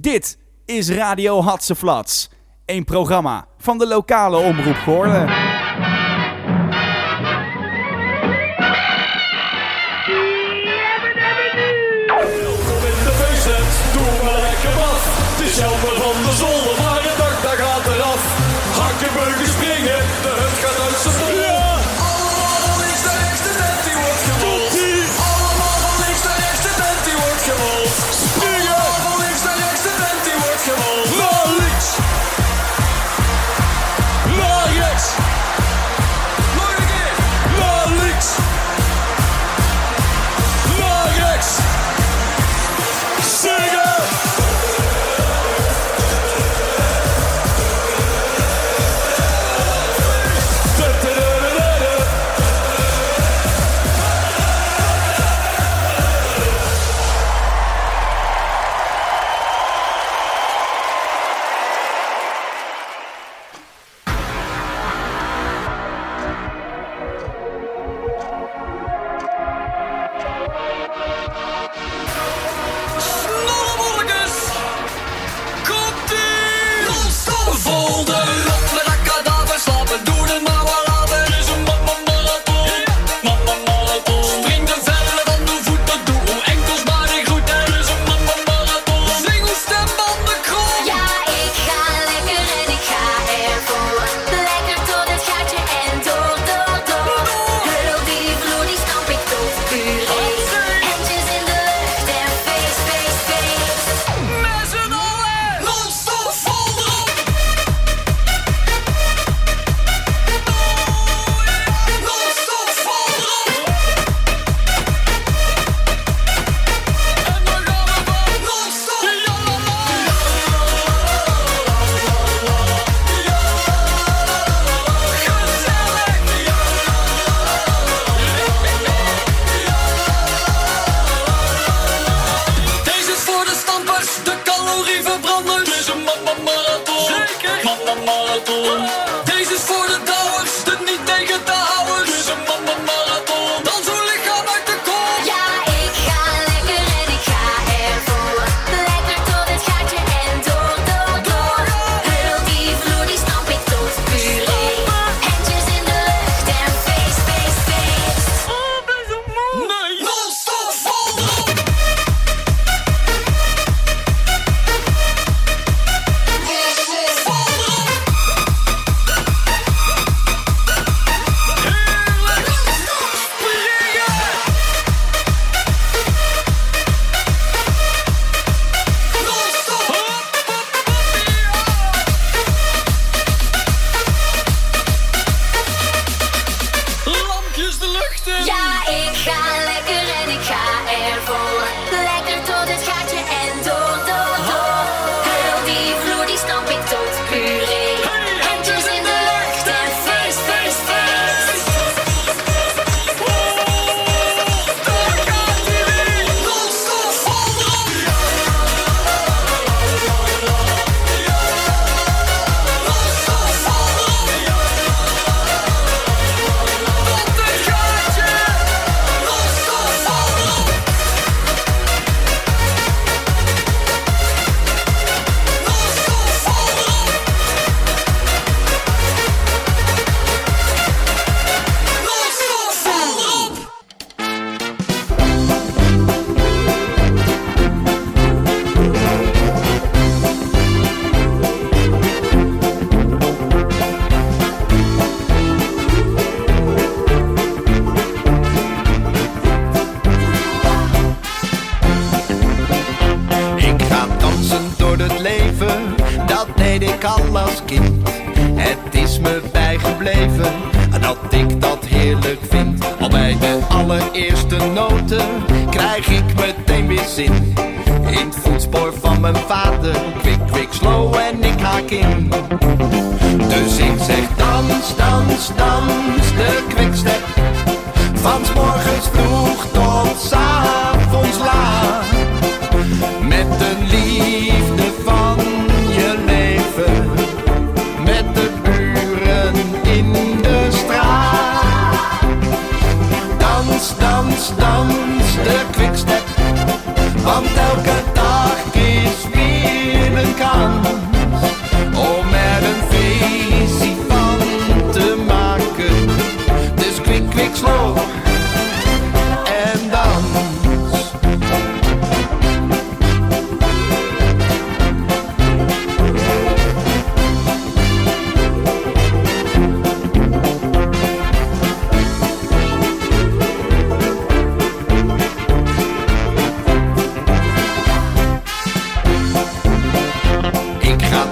Dit is Radio Hatseflats, een programma van de lokale omroep Goorlen.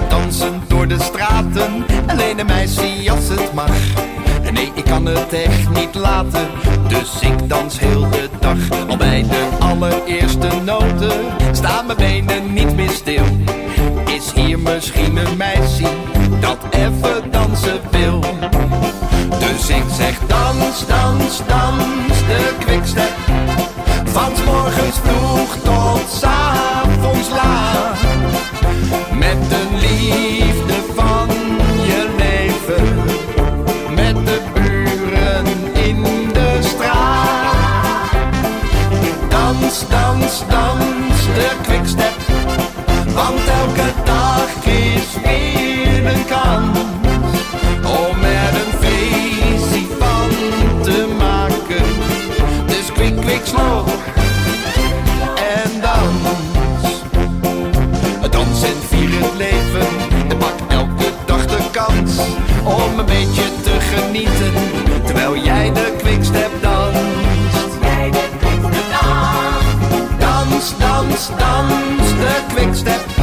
Dansen door de straten, alleen een meisje als het mag. Nee, ik kan het echt niet laten, dus ik dans heel de dag. Al bij de allereerste noten staan mijn benen niet meer stil. Is hier misschien een meisje dat even dansen wil? Dus ik zeg dans, dans, dans, de quickstep. Van 's morgens vroeg tot avonds laat. Met Dans, dans, de quickstep. Want elke dans, de quickstep.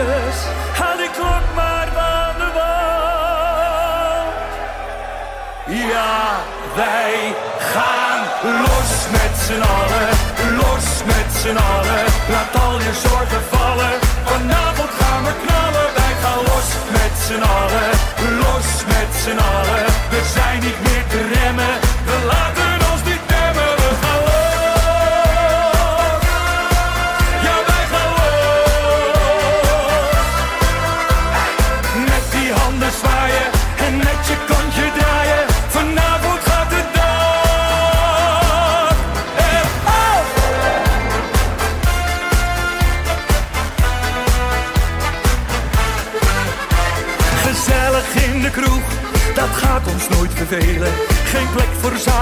Haal die klok maar van de wand. Ja, wij gaan los met z'n allen, los met z'n allen. Laat al je zorgen vallen, vanavond gaan we knallen. Wij gaan los met z'n allen, los met z'n allen. We zijn niet meer te remmen, we laten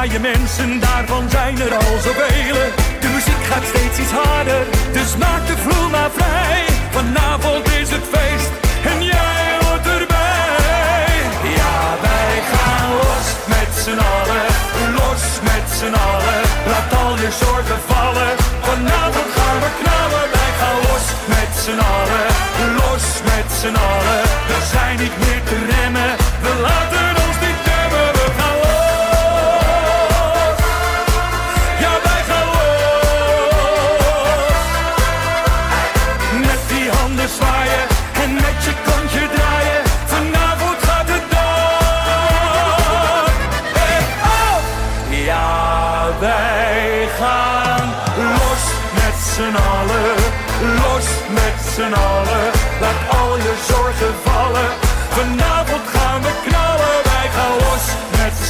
saaie mensen, daarvan zijn er al zoveel. De muziek gaat steeds iets harder, dus maak de vloer maar vrij. Vanavond is het feest en jij hoort erbij. Ja, wij gaan los met z'n allen, los met z'n allen. Laat al je zorgen vallen,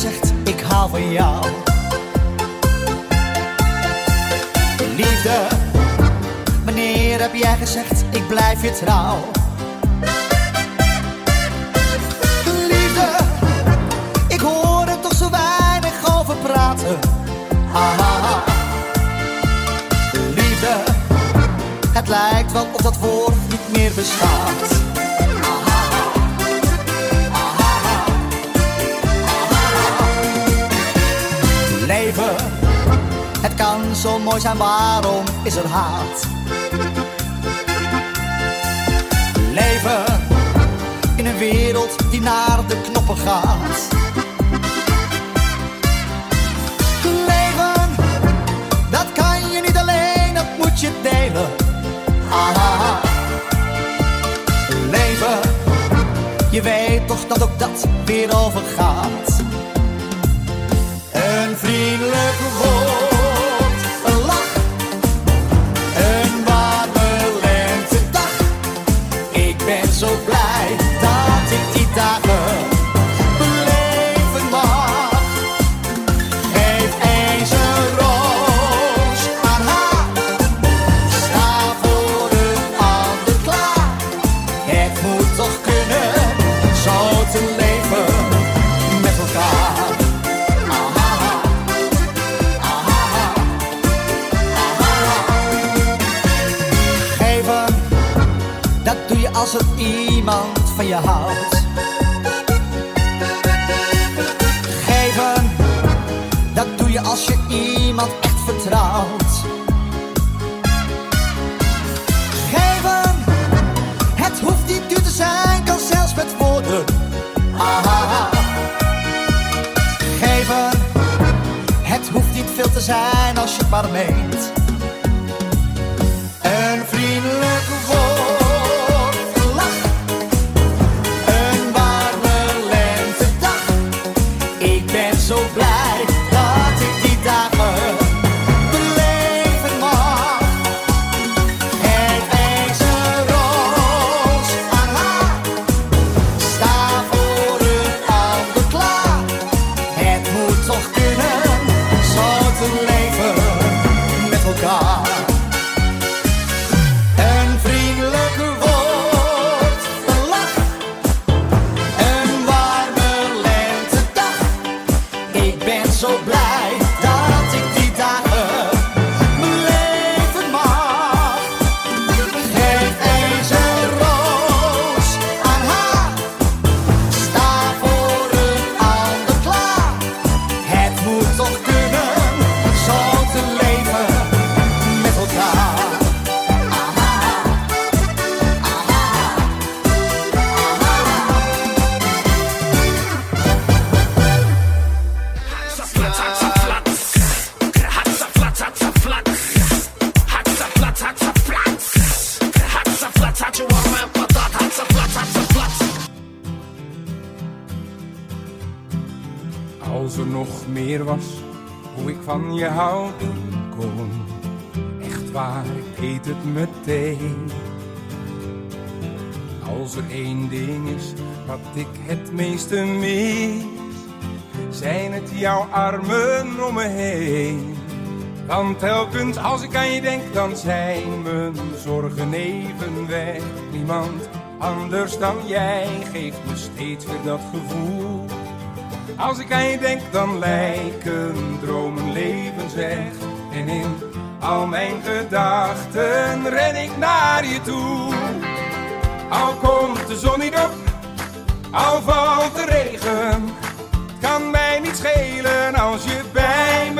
Gezegd, ik hou van jou? Liefde, wanneer heb jij gezegd, ik blijf je trouw? Liefde, ik hoor er toch zo weinig over praten. Ah, liefde, het lijkt wel of dat woord niet meer bestaat. Zo mooi zijn, waarom is er haat? Leven in een wereld die naar de knoppen gaat. Leven, dat kan je niet alleen, dat moet je delen. Ah, leven, je weet toch dat ook dat weer overgaat. Een vriendelijk je. Geven, dat doe je als je iemand echt vertrouwt. Geven, het hoeft niet duur te zijn, kan zelfs met woorden. Ah, geven, het hoeft niet veel te zijn als je het maar meent. Wat ik het meeste mis, zijn het jouw armen om me heen. Want telkens als ik aan je denk, dan zijn mijn zorgen even weg. Niemand anders dan jij geeft me steeds weer dat gevoel. Als ik aan je denk, dan lijken dromen levensweg. En in al mijn gedachten ren ik naar je toe. Al komt de zon niet op, al valt de regen. Kan mij niet schelen als je bij me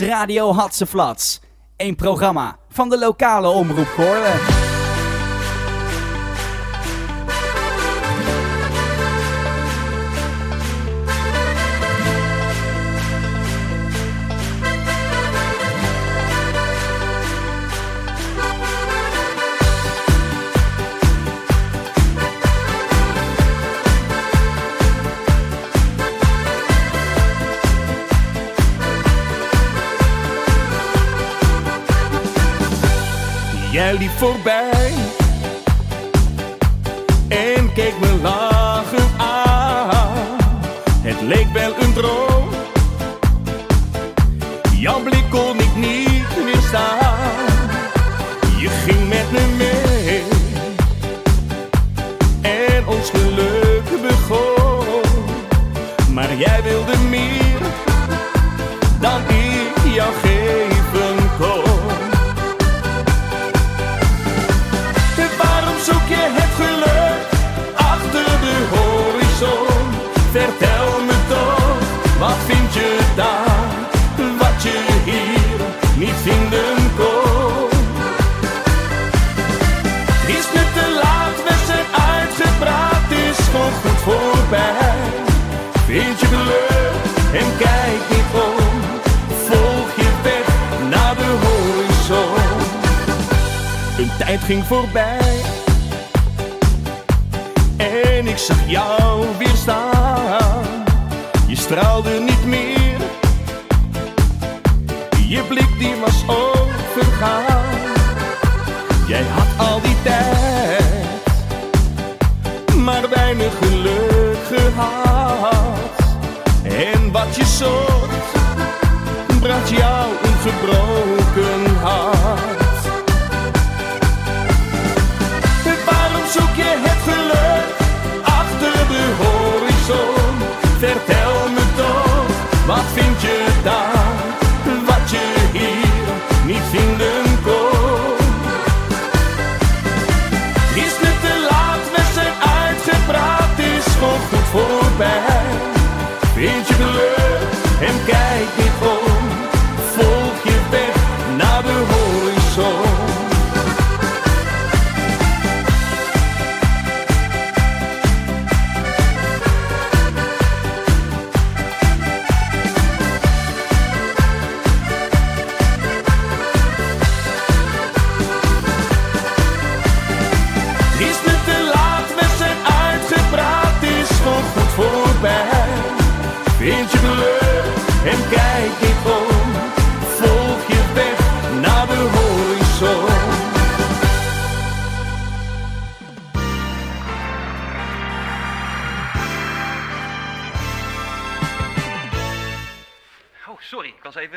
is Radio Hatseflats. Een programma van de lokale omroep Goorlen. Voorbij Vertel me toch, wat vind je daar, wat je hier niet vinden kon? Is het te laat, we zijn uitgepraat, is gewoon goed voorbij. Vind je geluk en kijk niet om, volg je weg naar de horizon. Een tijd ging voorbij en ik zag jou weer staan. Straalde niet meer, je blik die was overgaan. Jij had al die tijd, maar weinig geluk gehad. En wat je zocht, bracht jou een gebroken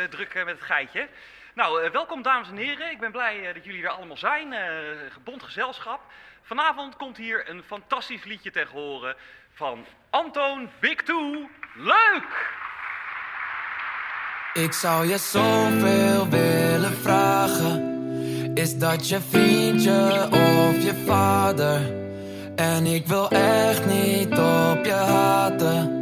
Eh, druk eh, met het geitje. Nou, eh, welkom dames en heren. Ik ben blij dat jullie er allemaal zijn. Bond gezelschap. Vanavond komt hier een fantastisch liedje tegen horen van Antoon Big Leuk! Ik zou je zoveel willen vragen. Is dat je vriendje of je vader? En ik wil echt niet op je haten.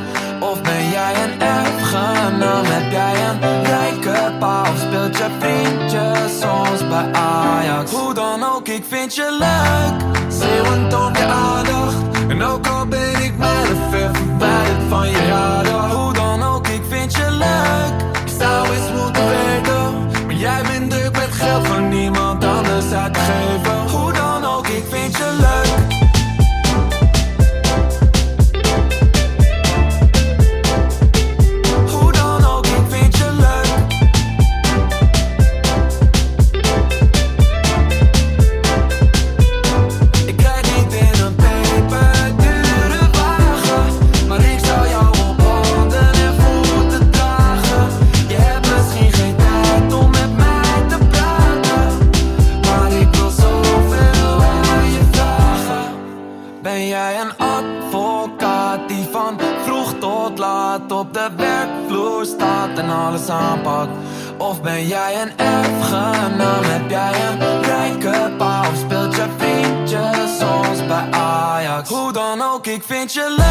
Ajax. Hoe dan ook, ik vind je leuk. Zeeuwend om je aandacht. En ook al ben ik mijlenver verwijderd van je radar. Hoe dan ook, ik vind je leuk. Ik zou eens moeten weten. Maar jij bent druk met geld van niemand anders uit te geven. your love.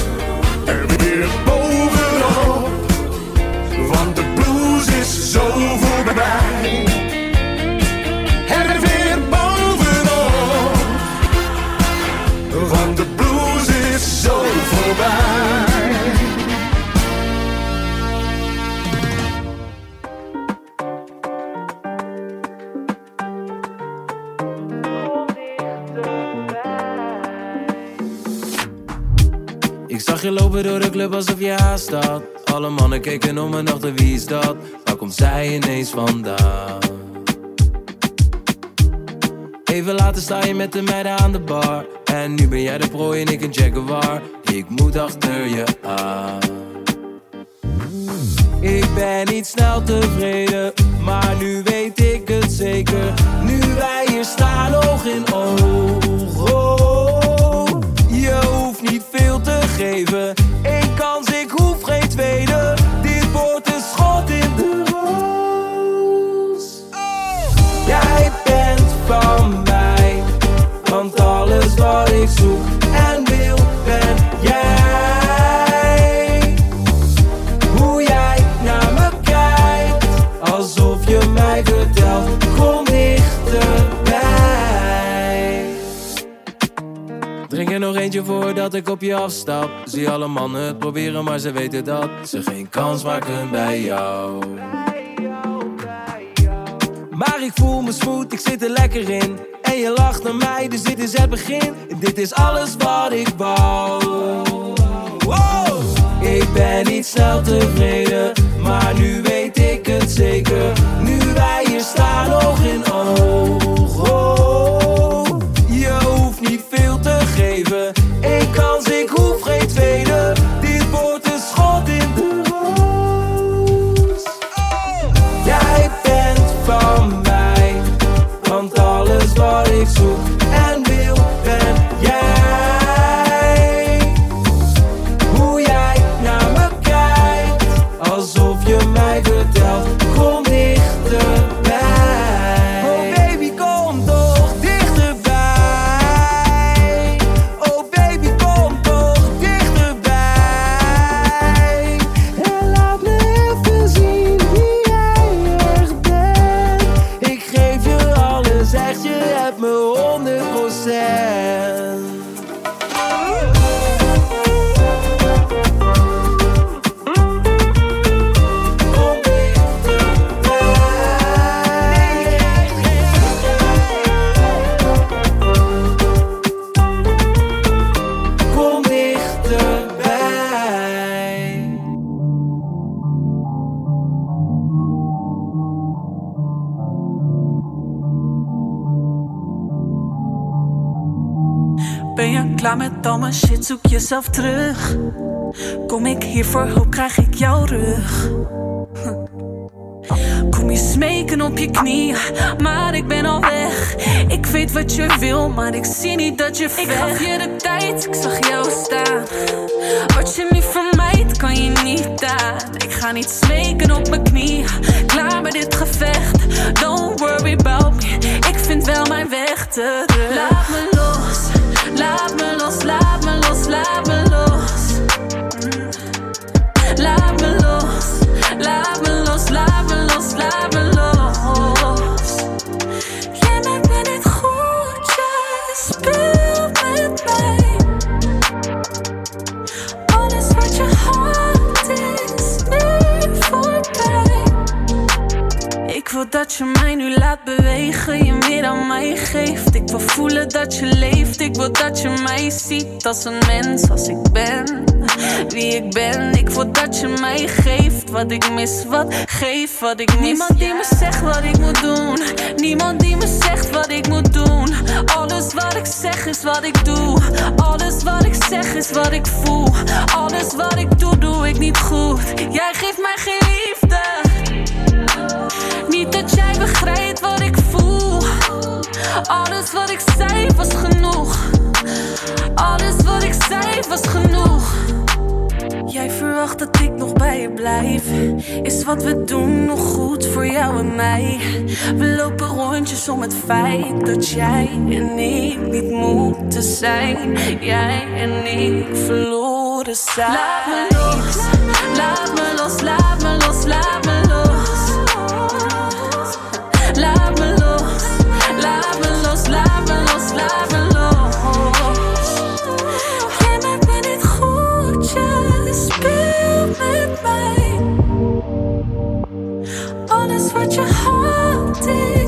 lopen door de club alsof je haast had. Alle mannen keken om en dachten wie is dat? Waar komt zij ineens vandaan? Even later sta je met de meiden aan de bar. En nu ben jij de prooi en ik een jaguar. Ik moet achter je aan. Ik ben niet snel tevreden, maar nu weet ik het zeker. Nu wij hier staan, oog in oog. Oh, je hoeft niet veel te geven. Bent van mij, want alles wat ik zoek en wil ben jij. Hoe jij naar me kijkt, alsof je mij vertelt, kom dichterbij. Drink er nog eentje voordat ik op je afstap. Zie alle mannen het proberen, maar ze weten dat ze geen kans maken bij jou. Maar ik voel me smooth, ik zit er lekker in. En je lacht naar mij, dus dit is het begin. Dit is alles wat ik wou. Wow! Ik ben niet snel tevreden, maar nu weet ik het zeker. Nu wij hier staan, oog in oog. Oh, jezelf terug. Kom ik hier voor krijg ik jouw rug. Kom je smeken op je knie, maar ik ben al weg. Ik weet wat je wil, maar ik zie niet dat je vecht. Ik gaf je de tijd, ik zag jou staan. Wat je niet vermijdt, kan je niet gedaan. Ik ga niet smeken op mijn knie. Klaar met dit gevecht. Don't worry about me. Ik vind wel mijn weg terug. Als een mens, als ik ben. Wie ik ben, ik wil dat je mij geeft wat ik mis, wat geef wat ik mis. Niemand die me zegt wat ik moet doen, niemand die me zegt wat ik moet doen. Alles wat ik zeg is wat ik doe, alles wat ik zeg is wat ik voel. Alles wat ik doe, doe ik niet goed. Jij geeft mij geen liefde. Niet dat jij begrijpt wat ik voel. Alles wat ik zei was genoeg. Alles wat ik zei was genoeg. Jij verwacht dat ik nog bij je blijf. Is wat we doen nog goed voor jou en mij? We lopen rondjes om het feit dat jij en ik niet moeten zijn. Jij en ik verloren zijn. Laat me los, laat me los, laat me los, laat me los. Alles wat je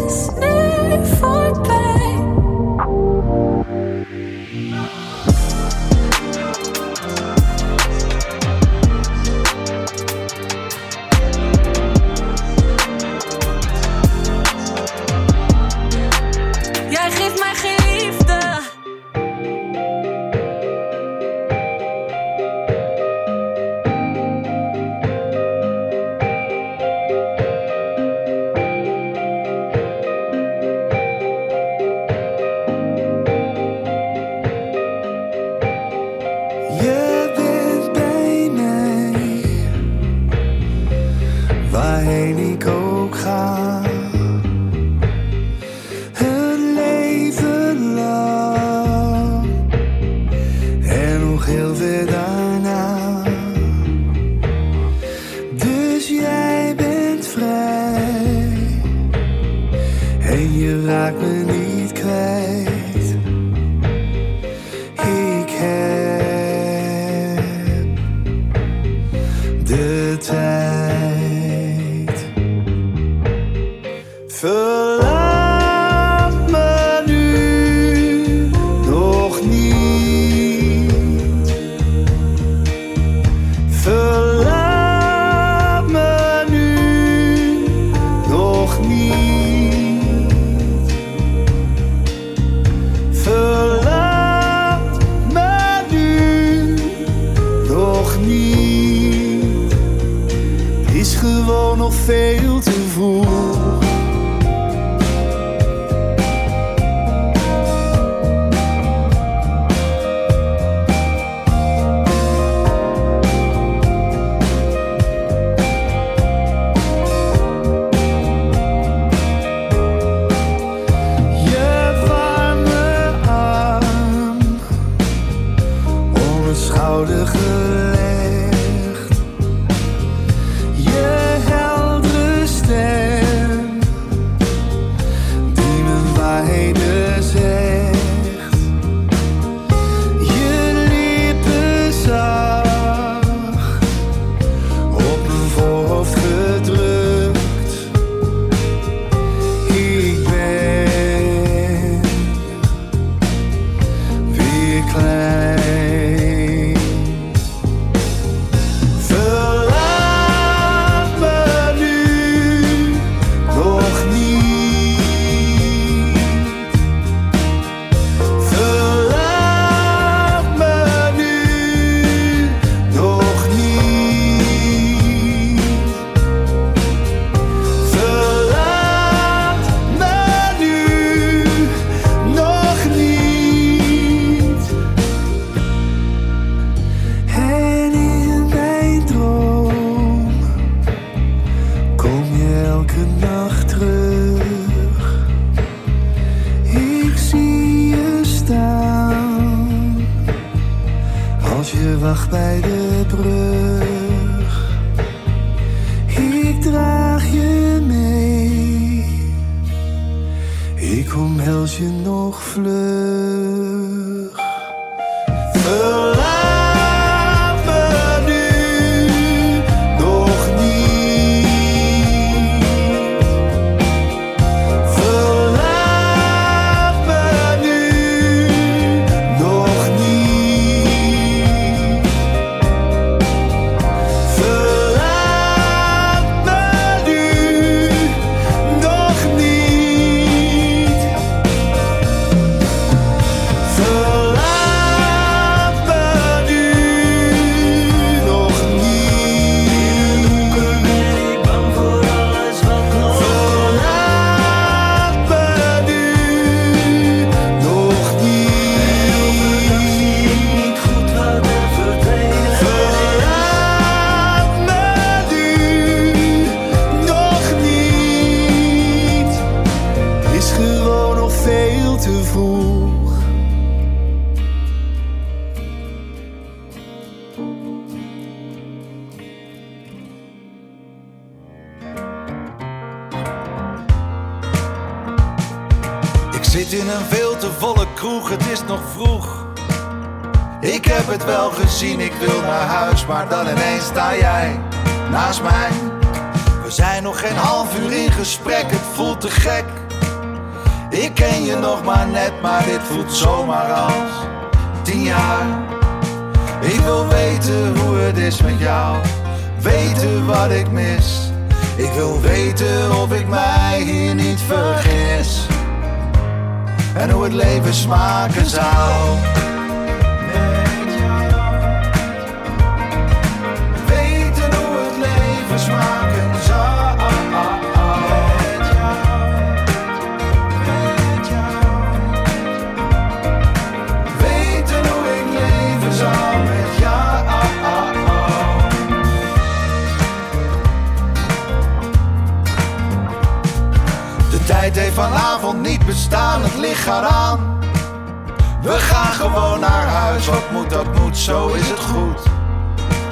zo is het goed.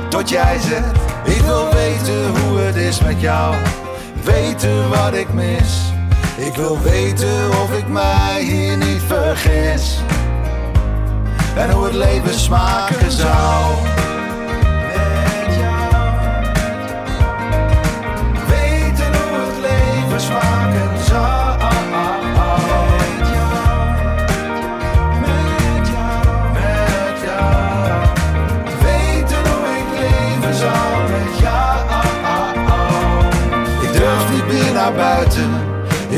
Tot jij zegt, ik wil weten hoe het is met jou. Weten wat ik mis. Ik wil weten of ik mij hier niet vergis. En hoe het leven smaken zou.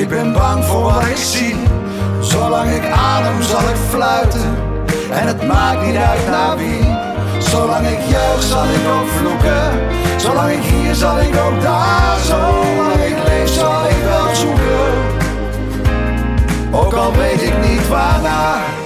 Ik ben bang voor wat ik zie. Zolang ik adem zal ik fluiten. En het maakt niet uit naar wie. Zolang ik juich zal ik ook vloeken. Zolang ik hier zal ik ook daar. Zolang ik leef zal ik wel zoeken. Ook al weet ik niet waarnaar.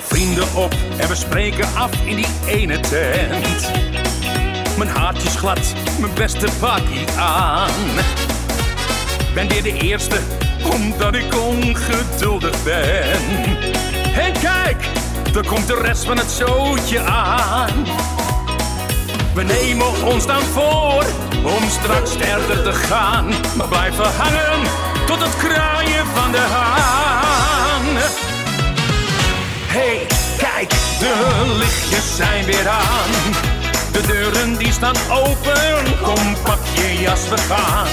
Vrienden op en we spreken af in die ene tent. Mijn haartje is glad, mijn beste pakkie aan. Ben weer de eerste, omdat ik ongeduldig ben. En kijk, er komt de rest van het zootje aan. We nemen ons dan voor om straks verder te gaan. Maar blijven hangen tot het kraaien van de haan. Hey, kijk, de lichtjes zijn weer aan. De deuren die staan open, kom pak je jas, we gaan.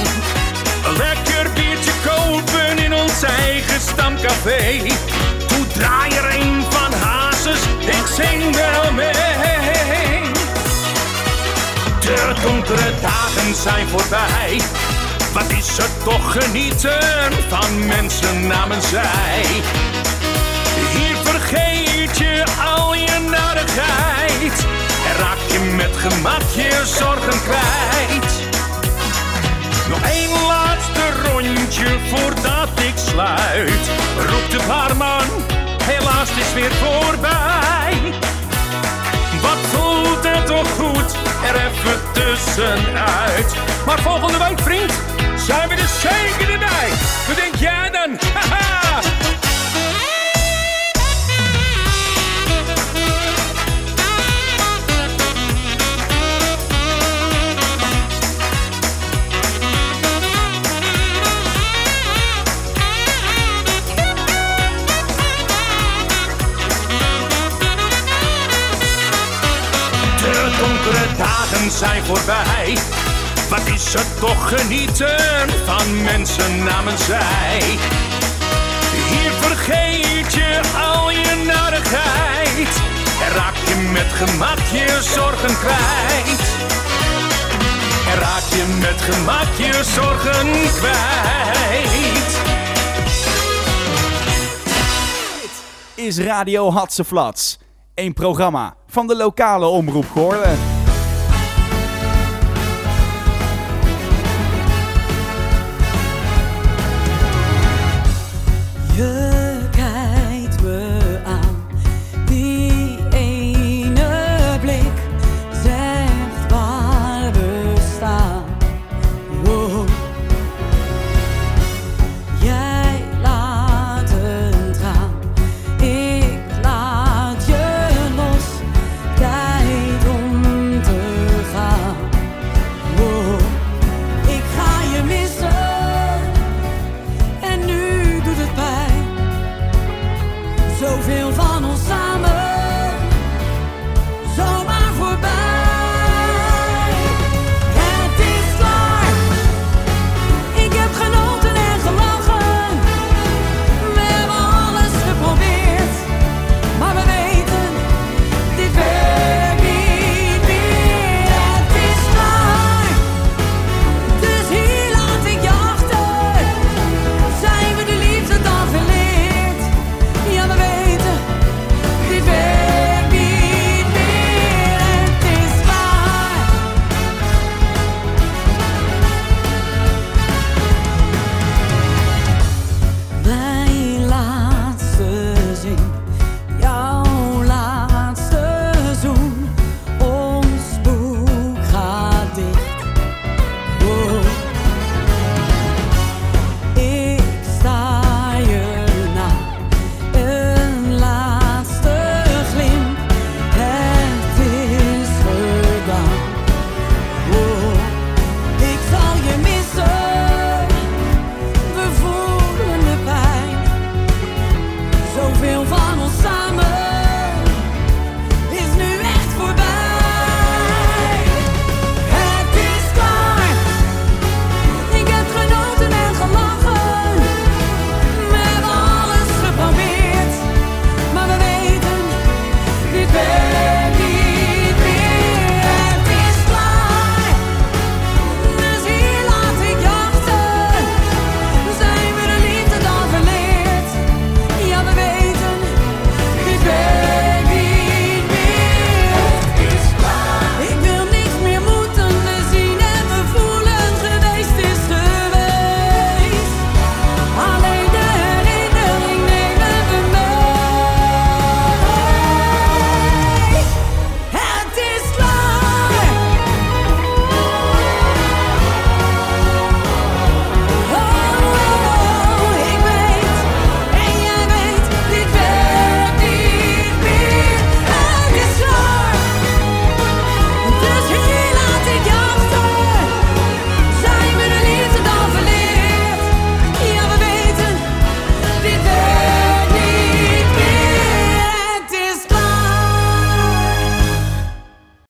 Lekker biertje kopen in ons eigen stamcafé. Toe draai er een van Hazes, ik zing wel mee. De donkere dagen zijn voorbij. Wat is er toch genieten van mensen namens zij? Hier vergeet je al je narigheid. En raak je met gemak je zorgen kwijt. Nog één laatste rondje voordat ik sluit. Roept de barman, helaas is weer voorbij. Wat voelt het toch goed, er even tussenuit. Maar volgende week, vriend, zijn we er zeker. Wat denk jij dan? Haha! Dagen zijn voorbij. Wat is er toch genieten van mensen namens zij? Hier vergeet je al je narigheid. En raak je met gemak je zorgen kwijt. En raak je met gemak je zorgen kwijt. is Radio Hatseflats. Een programma van de lokale omroep Goorlen.